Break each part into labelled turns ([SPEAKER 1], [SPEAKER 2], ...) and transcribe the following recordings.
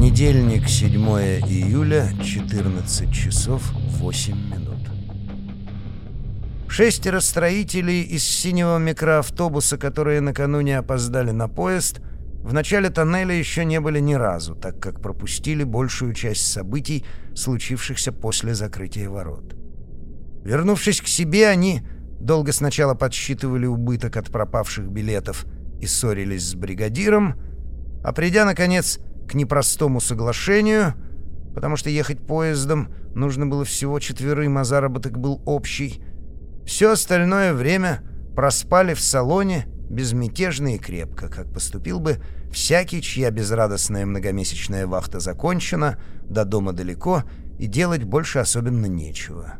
[SPEAKER 1] Понедельник, 7 июля, 14 часов 8 минут. Шестеро строителей из синего микроавтобуса, которые накануне опоздали на поезд, в начале тоннеля еще не были ни разу, так как пропустили большую часть событий, случившихся после закрытия ворот. Вернувшись к себе, они долго сначала подсчитывали убыток от пропавших билетов и ссорились с бригадиром, а придя, наконец, к непростому соглашению, потому что ехать поездом нужно было всего четверым, а заработок был общий, все остальное время проспали в салоне безмятежно и крепко, как поступил бы всякий, чья безрадостная многомесячная вахта закончена, до дома далеко, и делать больше особенно нечего.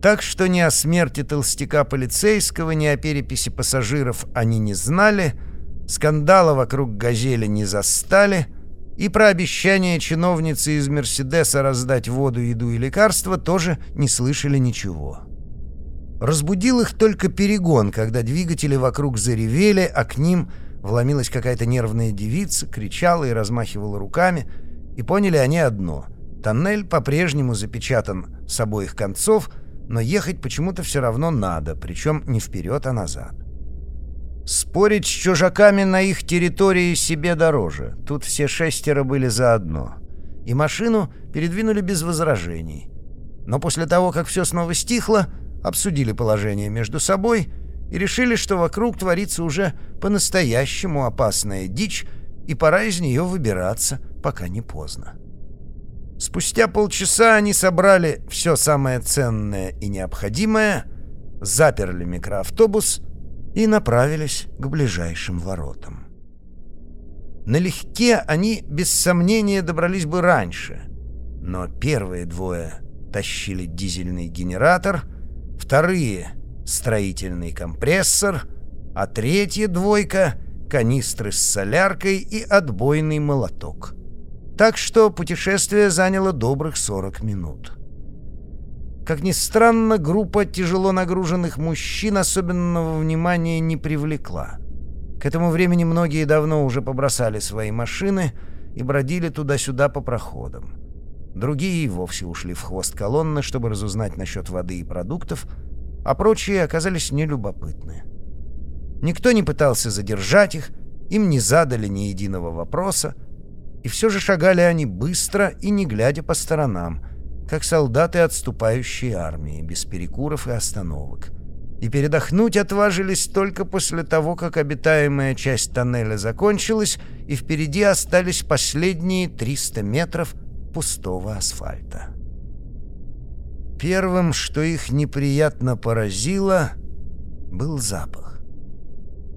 [SPEAKER 1] Так что ни о смерти толстяка полицейского, ни о переписи пассажиров они не знали, скандала вокруг «Газели» не застали, и про обещание чиновницы из «Мерседеса» раздать воду, еду и лекарства тоже не слышали ничего. Разбудил их только перегон, когда двигатели вокруг заревели, а к ним вломилась какая-то нервная девица, кричала и размахивала руками, и поняли они одно — тоннель по-прежнему запечатан с обоих концов, но ехать почему-то все равно надо, причем не вперед, а назад. Спорить с чужаками на их территории себе дороже. Тут все шестеро были заодно. И машину передвинули без возражений. Но после того, как все снова стихло, обсудили положение между собой и решили, что вокруг творится уже по-настоящему опасная дичь, и пора из нее выбираться, пока не поздно. Спустя полчаса они собрали все самое ценное и необходимое, заперли микроавтобус и направились к ближайшим воротам. Налегке они, без сомнения, добрались бы раньше, но первые двое тащили дизельный генератор, вторые — строительный компрессор, а третья двойка — канистры с соляркой и отбойный молоток. Так что путешествие заняло добрых 40 минут. Как ни странно, группа тяжело нагруженных мужчин особенного внимания не привлекла. К этому времени многие давно уже побросали свои машины и бродили туда-сюда по проходам. Другие вовсе ушли в хвост колонны, чтобы разузнать насчет воды и продуктов, а прочие оказались нелюбопытны. Никто не пытался задержать их, им не задали ни единого вопроса, и все же шагали они быстро и не глядя по сторонам — как солдаты отступающей армии, без перекуров и остановок. И передохнуть отважились только после того, как обитаемая часть тоннеля закончилась, и впереди остались последние 300 метров пустого асфальта. Первым, что их неприятно поразило, был запах.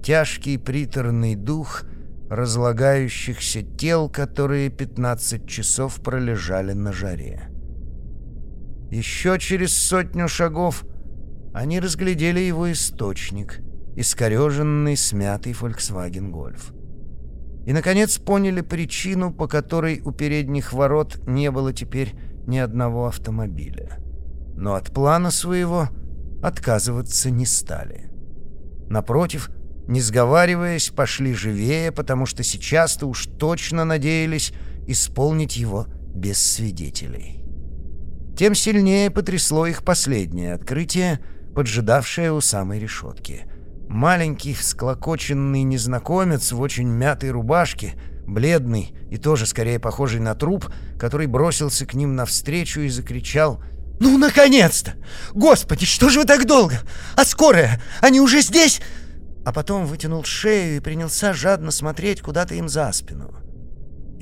[SPEAKER 1] Тяжкий приторный дух разлагающихся тел, которые 15 часов пролежали на жаре. Еще через сотню шагов они разглядели его источник, искореженный, смятый Volkswagen Golf. И, наконец, поняли причину, по которой у передних ворот не было теперь ни одного автомобиля. Но от плана своего отказываться не стали. Напротив, не сговариваясь, пошли живее, потому что сейчас-то уж точно надеялись исполнить его без свидетелей тем сильнее потрясло их последнее открытие, поджидавшее у самой решетки. Маленький, всклокоченный незнакомец в очень мятой рубашке, бледный и тоже скорее похожий на труп, который бросился к ним навстречу и закричал «Ну, наконец-то! Господи, что же вы так долго? А скорая? Они уже здесь?» А потом вытянул шею и принялся жадно смотреть куда-то им за спину.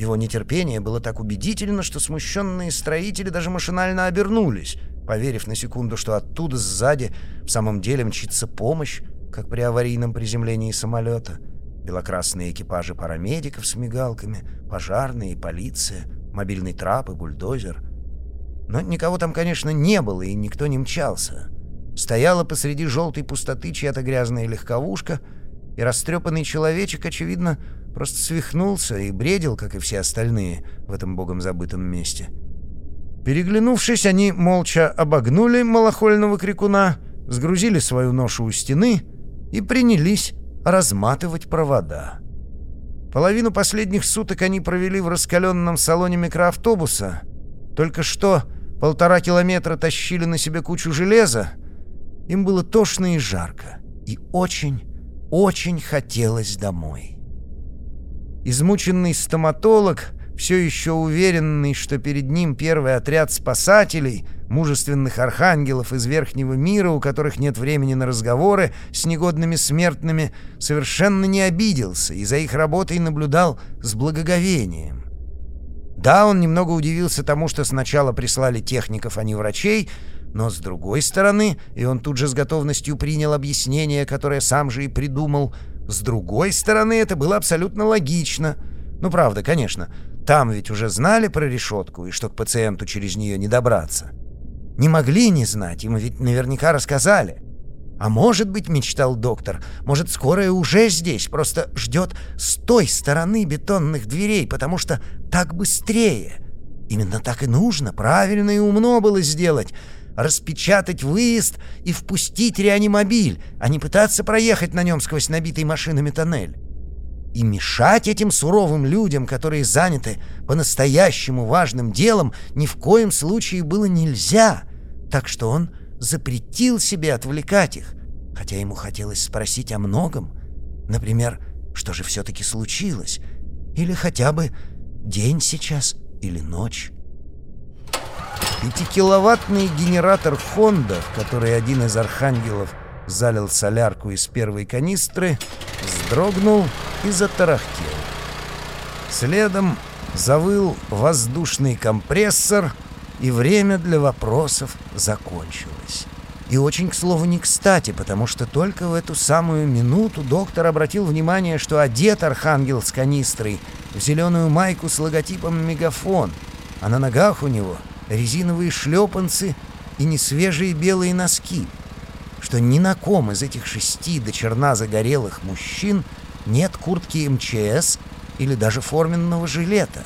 [SPEAKER 1] Его нетерпение было так убедительно, что смущенные строители даже машинально обернулись, поверив на секунду, что оттуда сзади в самом деле мчится помощь, как при аварийном приземлении самолета. Белокрасные экипажи парамедиков с мигалками, пожарные, полиция, мобильный трап и бульдозер. Но никого там, конечно, не было, и никто не мчался. Стояла посреди желтой пустоты чья-то грязная легковушка, и растрепанный человечек, очевидно, Просто свихнулся и бредил, как и все остальные в этом богом забытом месте. Переглянувшись, они молча обогнули малохольного крикуна, сгрузили свою ношу у стены и принялись разматывать провода. Половину последних суток они провели в раскаленном салоне микроавтобуса. Только что полтора километра тащили на себе кучу железа. Им было тошно и жарко. И очень, очень хотелось домой. Измученный стоматолог все еще уверенный, что перед ним первый отряд спасателей, мужественных архангелов из верхнего мира, у которых нет времени на разговоры с негодными смертными, совершенно не обиделся и за их работой наблюдал с благоговением. Да, он немного удивился тому, что сначала прислали техников, а не врачей, но с другой стороны, и он тут же с готовностью принял объяснение, которое сам же и придумал, с другой стороны, это было абсолютно логично. Ну, правда, конечно, там ведь уже знали про решетку и что к пациенту через нее не добраться. Не могли не знать, им ведь наверняка рассказали. А может быть, мечтал доктор, может, скорая уже здесь, просто ждет с той стороны бетонных дверей, потому что так быстрее. Именно так и нужно, правильно и умно было сделать. Распечатать выезд и впустить реанимобиль, а не пытаться проехать на нем сквозь набитый машинами тоннель. И мешать этим суровым людям, которые заняты по-настоящему важным делом, ни в коем случае было нельзя. Так что он запретил себе отвлекать их, хотя ему хотелось спросить о многом. Например, что же все-таки случилось? Или хотя бы день сейчас или ночь? Пятикиловаттный генератор «Хонда», в который один из архангелов залил солярку из первой канистры, вздрогнул и затарахтел. Следом завыл воздушный компрессор, и время для вопросов закончилось. И очень, к слову, не кстати, потому что только в эту самую минуту доктор обратил внимание, что одет архангел с канистрой в зеленую майку с логотипом «Мегафон», а на ногах у него резиновые шлепанцы и несвежие белые носки — что ни на ком из этих шести до черна загорелых мужчин нет куртки МЧС или даже форменного жилета.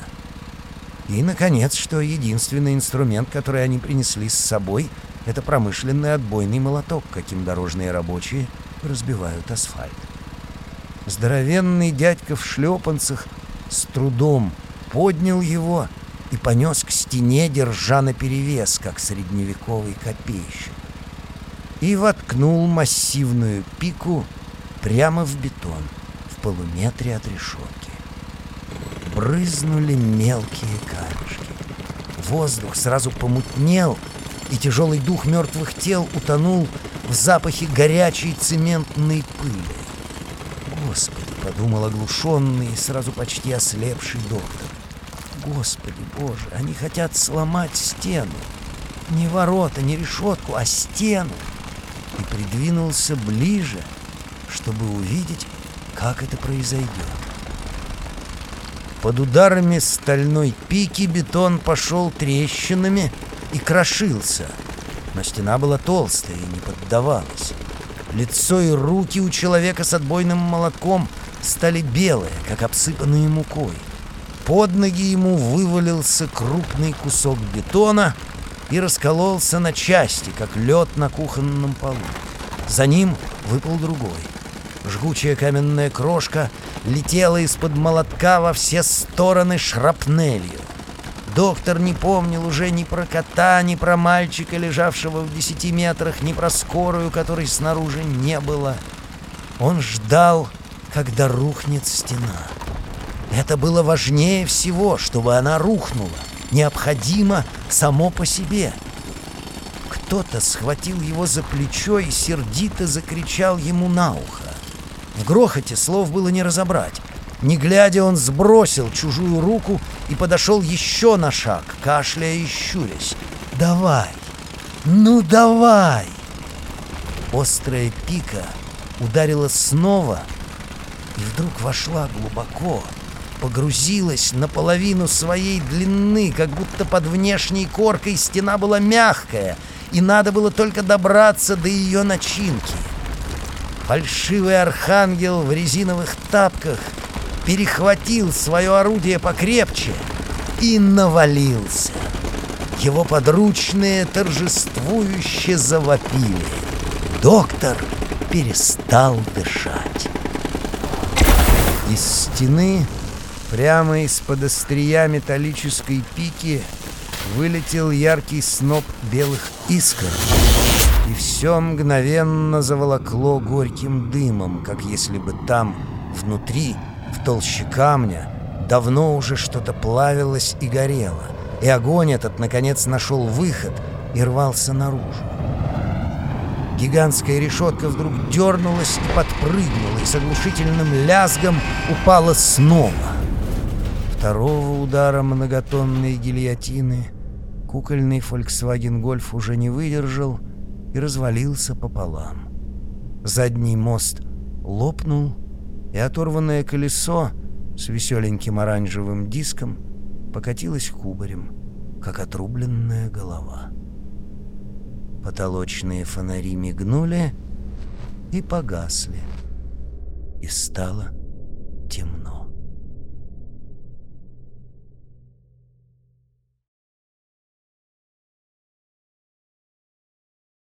[SPEAKER 1] И, наконец, что единственный инструмент, который они принесли с собой, это промышленный отбойный молоток, каким дорожные рабочие разбивают асфальт. Здоровенный дядька в шлепанцах с трудом поднял его и понес к стене, держа наперевес, как средневековый копейщик и воткнул массивную пику прямо в бетон в полуметре от решетки. Брызнули мелкие камешки. Воздух сразу помутнел, и тяжелый дух мертвых тел утонул в запахе горячей цементной пыли. «Господи!» — подумал оглушенный и сразу почти ослепший доктор. «Господи Боже, они хотят сломать стену! Не ворота, не решетку, а стену!» и придвинулся ближе, чтобы увидеть, как это произойдет. Под ударами стальной пики бетон пошел трещинами и крошился, но стена была толстая и не поддавалась. Лицо и руки у человека с отбойным молотком стали белые, как обсыпанные мукой. Под ноги ему вывалился крупный кусок бетона — и раскололся на части, как лед на кухонном полу. За ним выпал другой. Жгучая каменная крошка летела из-под молотка во все стороны шрапнелью. Доктор не помнил уже ни про кота, ни про мальчика, лежавшего в десяти метрах, ни про скорую, которой снаружи не было. Он ждал, когда рухнет стена. Это было важнее всего, чтобы она рухнула необходимо само по себе. Кто-то схватил его за плечо и сердито закричал ему на ухо. В грохоте слов было не разобрать. Не глядя, он сбросил чужую руку и подошел еще на шаг, кашляя и щурясь. «Давай! Ну давай!» Острая пика ударила снова и вдруг вошла глубоко, погрузилась наполовину своей длины, как будто под внешней коркой стена была мягкая, и надо было только добраться до ее начинки. Фальшивый архангел в резиновых тапках перехватил свое орудие покрепче и навалился. Его подручные торжествующе завопили. Доктор перестал дышать. Из стены Прямо из-под острия металлической пики вылетел яркий сноп белых искр, и все мгновенно заволокло горьким дымом, как если бы там, внутри, в толще камня, давно уже что-то плавилось и горело, и огонь этот, наконец, нашел выход и рвался наружу. Гигантская решетка вдруг дернулась и подпрыгнула, и с оглушительным лязгом упала снова. Второго удара многотонной гильотины кукольный Volkswagen Golf уже не выдержал и развалился пополам. Задний мост лопнул, и оторванное колесо с веселеньким оранжевым диском покатилось кубарем, как отрубленная голова. Потолочные фонари мигнули и погасли, и стало темно.